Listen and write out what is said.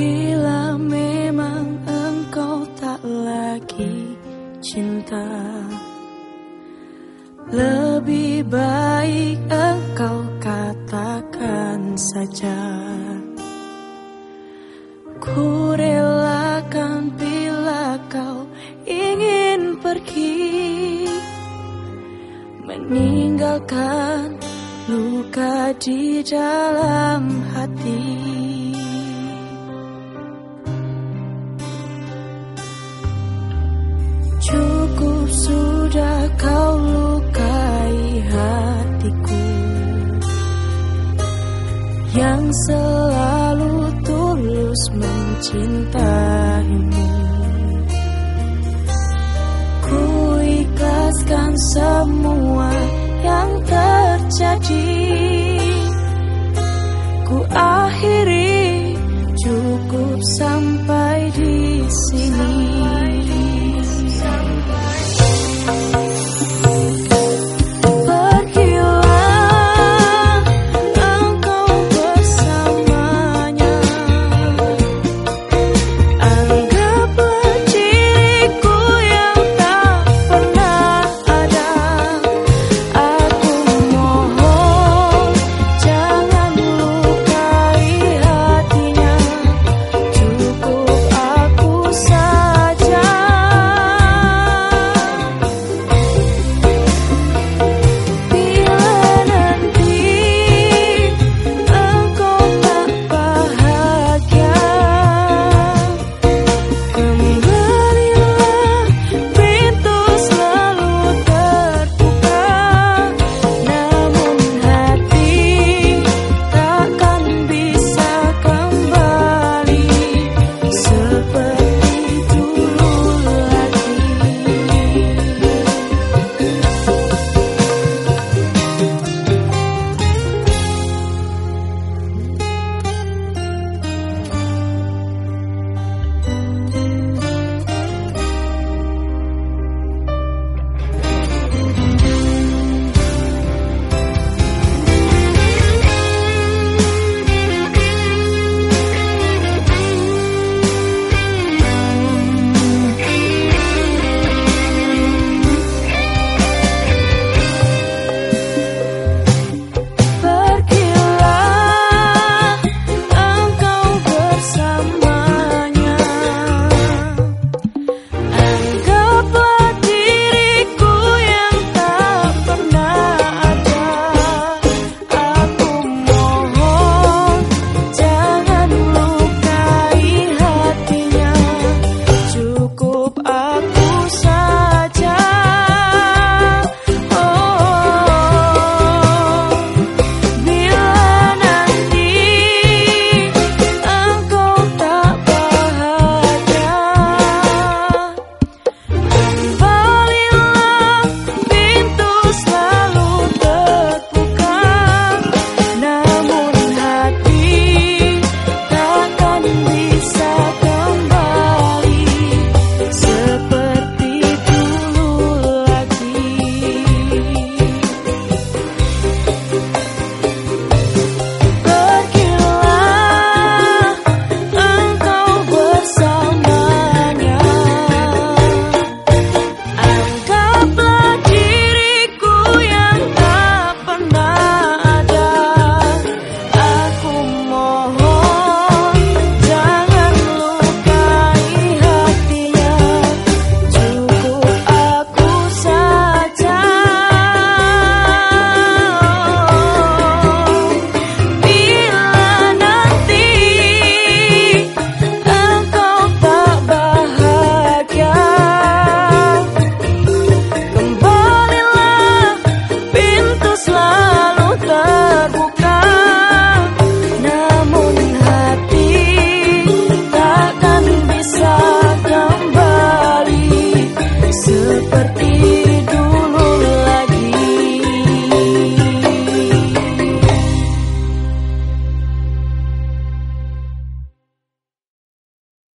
Bila memang engkau tak lagi cinta Lebih baik engkau katakan saja Ku relakan bila kau ingin pergi Meninggalkan luka di dalam hati. Selalu tulus mencintaimu. Ku ikhlaskan semua yang terjadi